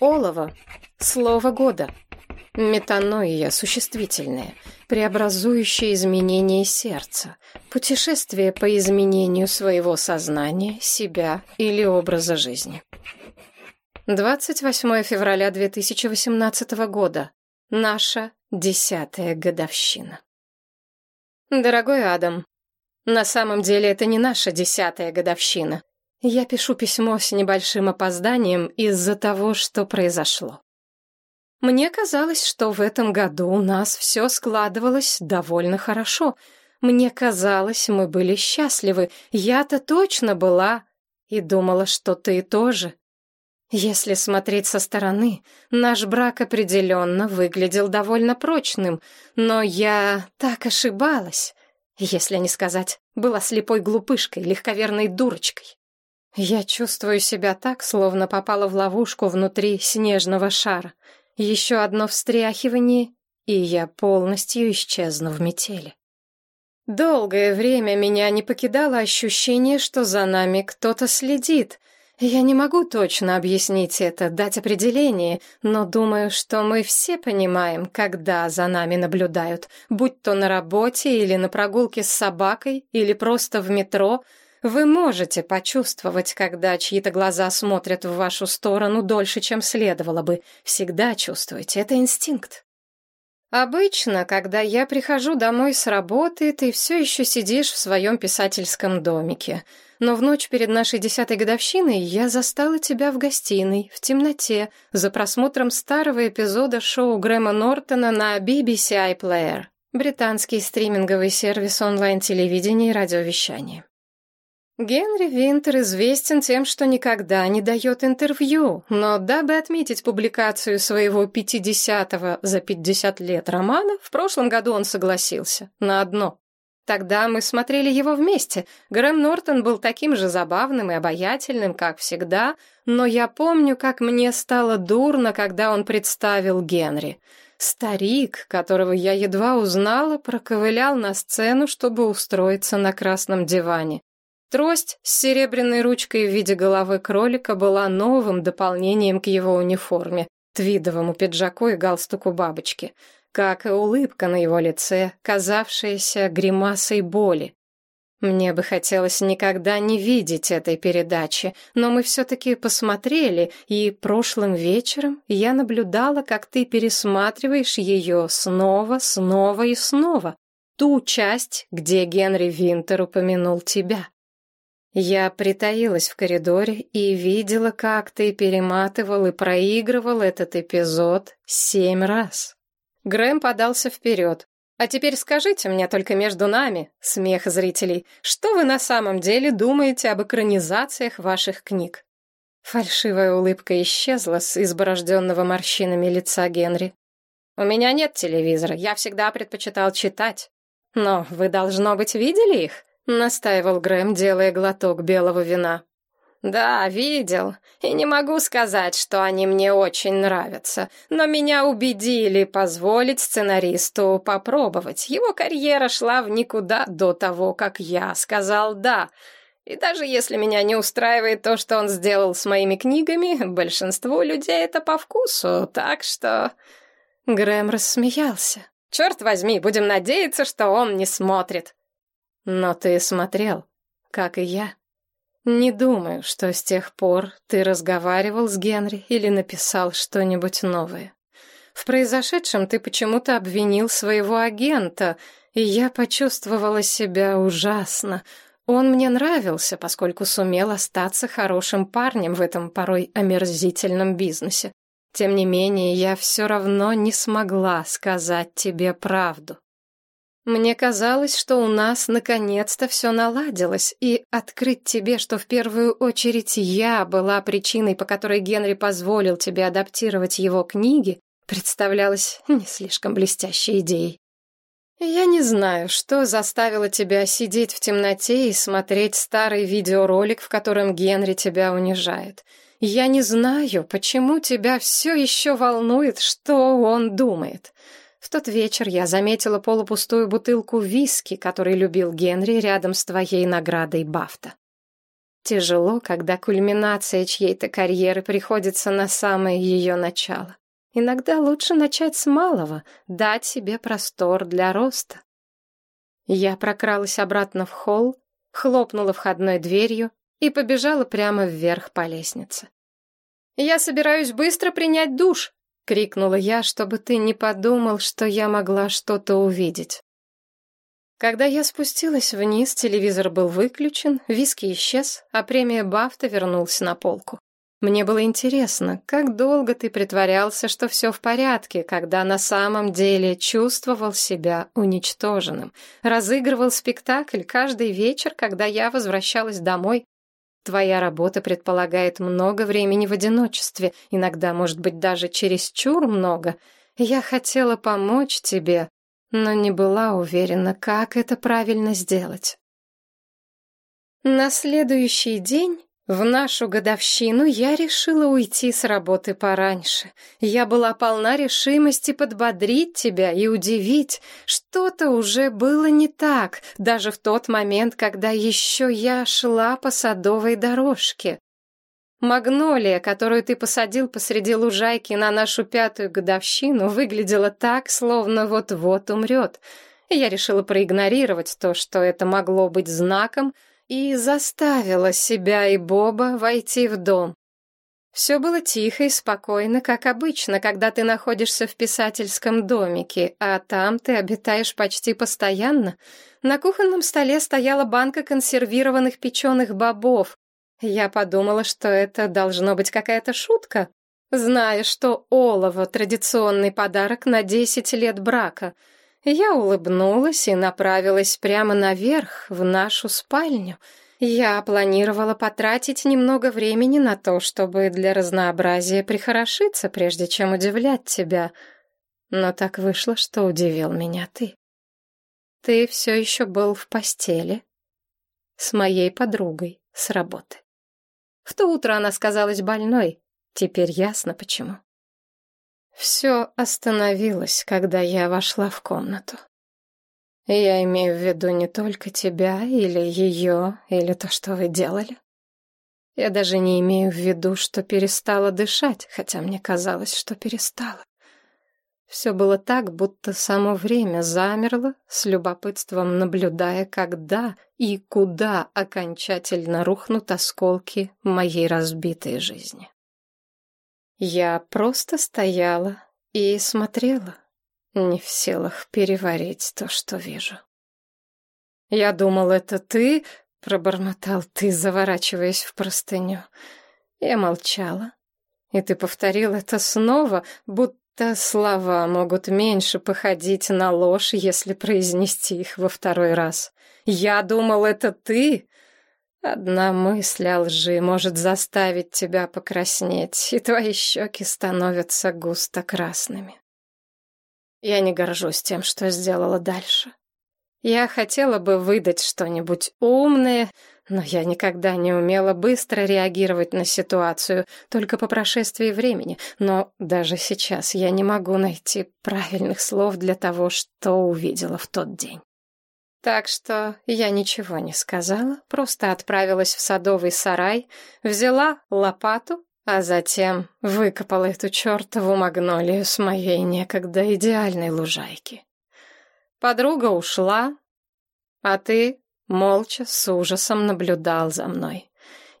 Олово. Слово года. Метаноия существительное, преобразующее изменение сердца, путешествие по изменению своего сознания, себя или образа жизни. 28 февраля 2018 года. Наша десятая годовщина. Дорогой Адам, на самом деле это не наша десятая годовщина. Я пишу письмо с небольшим опозданием из-за того, что произошло. Мне казалось, что в этом году у нас все складывалось довольно хорошо. Мне казалось, мы были счастливы. Я-то точно была. И думала, что ты тоже. Если смотреть со стороны, наш брак определенно выглядел довольно прочным, но я так ошибалась. Если не сказать, была слепой глупышкой, легковерной дурочкой. Я чувствую себя так, словно попала в ловушку внутри снежного шара. Еще одно встряхивание, и я полностью исчезну в метели. Долгое время меня не покидало ощущение, что за нами кто-то следит. Я не могу точно объяснить это, дать определение, но думаю, что мы все понимаем, когда за нами наблюдают, будь то на работе или на прогулке с собакой, или просто в метро — вы можете почувствовать, когда чьи-то глаза смотрят в вашу сторону дольше, чем следовало бы. Всегда чувствуете, это инстинкт. Обычно, когда я прихожу домой с работы, ты все еще сидишь в своем писательском домике. Но в ночь перед нашей десятой годовщиной я застала тебя в гостиной, в темноте, за просмотром старого эпизода шоу Грэма Нортона на BBC iPlayer, британский стриминговый сервис онлайн-телевидения и радиовещания. Генри Винтер известен тем, что никогда не дает интервью, но дабы отметить публикацию своего 50-го за 50 лет романа, в прошлом году он согласился на одно. Тогда мы смотрели его вместе. Грэм Нортон был таким же забавным и обаятельным, как всегда, но я помню, как мне стало дурно, когда он представил Генри. Старик, которого я едва узнала, проковылял на сцену, чтобы устроиться на красном диване. Трость с серебряной ручкой в виде головы кролика была новым дополнением к его униформе, твидовому пиджаку и галстуку бабочки, как и улыбка на его лице, казавшаяся гримасой боли. Мне бы хотелось никогда не видеть этой передачи, но мы все-таки посмотрели, и прошлым вечером я наблюдала, как ты пересматриваешь ее снова, снова и снова. Ту часть, где Генри Винтер упомянул тебя. Я притаилась в коридоре и видела, как ты перематывал и проигрывал этот эпизод семь раз. Грэм подался вперед. «А теперь скажите мне только между нами, смех зрителей, что вы на самом деле думаете об экранизациях ваших книг?» Фальшивая улыбка исчезла с изборожденного морщинами лица Генри. «У меня нет телевизора, я всегда предпочитал читать. Но вы, должно быть, видели их?» — настаивал Грэм, делая глоток белого вина. «Да, видел. И не могу сказать, что они мне очень нравятся. Но меня убедили позволить сценаристу попробовать. Его карьера шла в никуда до того, как я сказал «да». И даже если меня не устраивает то, что он сделал с моими книгами, большинству людей это по вкусу, так что...» Грэм рассмеялся. «Черт возьми, будем надеяться, что он не смотрит». Но ты смотрел, как и я. Не думаю, что с тех пор ты разговаривал с Генри или написал что-нибудь новое. В произошедшем ты почему-то обвинил своего агента, и я почувствовала себя ужасно. Он мне нравился, поскольку сумел остаться хорошим парнем в этом порой омерзительном бизнесе. Тем не менее, я все равно не смогла сказать тебе правду. Мне казалось, что у нас наконец-то все наладилось, и открыть тебе, что в первую очередь я была причиной, по которой Генри позволил тебе адаптировать его книги, представлялось не слишком блестящей идеей. Я не знаю, что заставило тебя сидеть в темноте и смотреть старый видеоролик, в котором Генри тебя унижает. Я не знаю, почему тебя все еще волнует, что он думает. В тот вечер я заметила полупустую бутылку виски, который любил Генри рядом с твоей наградой Бафта. Тяжело, когда кульминация чьей-то карьеры приходится на самое ее начало. Иногда лучше начать с малого, дать себе простор для роста. Я прокралась обратно в холл, хлопнула входной дверью и побежала прямо вверх по лестнице. «Я собираюсь быстро принять душ!» — крикнула я, чтобы ты не подумал, что я могла что-то увидеть. Когда я спустилась вниз, телевизор был выключен, виски исчез, а премия Бафта вернулся на полку. Мне было интересно, как долго ты притворялся, что все в порядке, когда на самом деле чувствовал себя уничтоженным. Разыгрывал спектакль каждый вечер, когда я возвращалась домой. Твоя работа предполагает много времени в одиночестве, иногда, может быть, даже чересчур много. Я хотела помочь тебе, но не была уверена, как это правильно сделать. На следующий день в нашу годовщину я решила уйти с работы пораньше. Я была полна решимости подбодрить тебя и удивить. Что-то уже было не так, даже в тот момент, когда еще я шла по садовой дорожке. Магнолия, которую ты посадил посреди лужайки на нашу пятую годовщину, выглядела так, словно вот-вот умрет. Я решила проигнорировать то, что это могло быть знаком — и заставила себя и Боба войти в дом. Все было тихо и спокойно, как обычно, когда ты находишься в писательском домике, а там ты обитаешь почти постоянно. На кухонном столе стояла банка консервированных печеных бобов. Я подумала, что это должно быть какая-то шутка, зная, что олово — традиционный подарок на десять лет брака — я улыбнулась и направилась прямо наверх, в нашу спальню. Я планировала потратить немного времени на то, чтобы для разнообразия прихорошиться, прежде чем удивлять тебя. Но так вышло, что удивил меня ты. Ты все еще был в постели с моей подругой с работы. В то утро она сказалась больной, теперь ясно почему. Все остановилось, когда я вошла в комнату. Я имею в виду не только тебя или ее, или то, что вы делали. Я даже не имею в виду, что перестала дышать, хотя мне казалось, что перестала. Все было так, будто само время замерло, с любопытством наблюдая, когда и куда окончательно рухнут осколки моей разбитой жизни. Я просто стояла и смотрела, не в силах переварить то, что вижу. «Я думал, это ты?» — пробормотал ты, заворачиваясь в простыню. Я молчала, и ты повторил это снова, будто слова могут меньше походить на ложь, если произнести их во второй раз. «Я думал, это ты?» Одна мысль о лжи может заставить тебя покраснеть, и твои щеки становятся густо красными. Я не горжусь тем, что сделала дальше. Я хотела бы выдать что-нибудь умное, но я никогда не умела быстро реагировать на ситуацию, только по прошествии времени. Но даже сейчас я не могу найти правильных слов для того, что увидела в тот день. Так что я ничего не сказала, просто отправилась в садовый сарай, взяла лопату, а затем выкопала эту чертову магнолию с моей некогда идеальной лужайки. Подруга ушла, а ты молча с ужасом наблюдал за мной.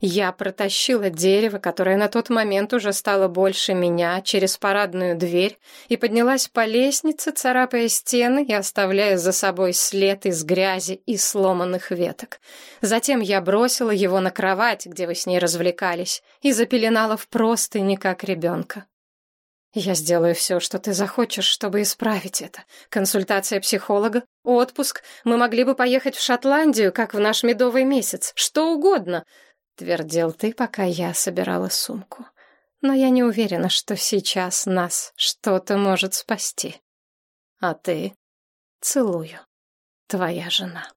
Я протащила дерево, которое на тот момент уже стало больше меня, через парадную дверь и поднялась по лестнице, царапая стены и оставляя за собой след из грязи и сломанных веток. Затем я бросила его на кровать, где вы с ней развлекались, и запеленала в простыни, как ребенка. Я сделаю все, что ты захочешь, чтобы исправить это. Консультация психолога, отпуск. Мы могли бы поехать в Шотландию, как в наш медовый месяц. Что угодно. — твердил ты, пока я собирала сумку. «Но я не уверена, что сейчас нас что-то может спасти. А ты? Целую. Твоя жена».